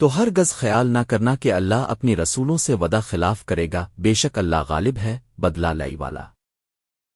تو ہر گز خیال نہ کرنا کہ اللہ اپنی رسولوں سے ودا خلاف کرے گا، بے شک اللہ غالب ہے، بدلہ لائی والا۔